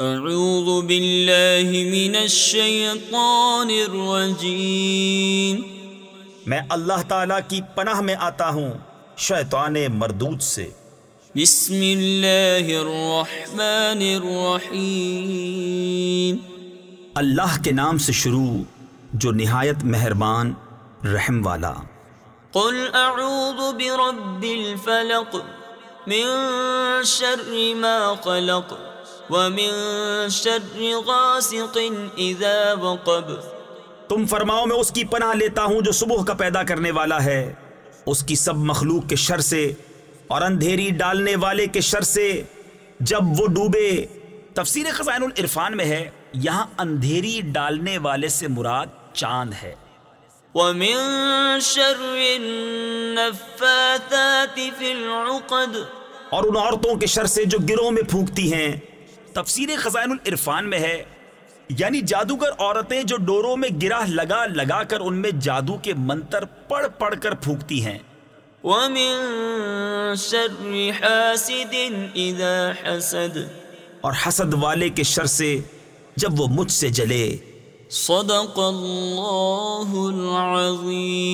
اعوذ باللہ من الشیطان الرجیم میں اللہ تعالی کی پناہ میں آتا ہوں شیطان مردود سے۔ بسم اللہ الرحمن الرحیم. اللہ کے نام سے شروع جو نہایت مہربان رحم والا۔ قل اعوذ برب الفلق من شر ما خلق۔ ومن شر غاسق اذا وقب۔ تم فرماؤ میں اس کی پناہ لیتا ہوں جو صبح کا پیدا کرنے والا ہے۔ اس کی سب مخلوق کے شر سے اور اندھیری ڈالنے والے کے شر سے جب وہ ڈوبے۔ تفسیر خزائن العرفان میں ہے یہاں اندھیری ڈالنے والے سے مراد چاند ہے۔ ومن شر النفاثات في العقد۔ اور ان عورتوں کے شر سے جو گروہ میں پھونکتی ہیں۔ تفسیر خزائن العرفان میں ہے۔ یعنی جادوگر عورتیں جو ڈوروں میں گرہ لگا لگا کر ان میں جادو کے منتر پڑھ پڑھ کر پھونکتی ہیں۔ ومن شر حاسد اذا حسد۔ اور حسد والے کے شر سے جب وہ مجھ سے جلے۔ صدق اللہ العظیم۔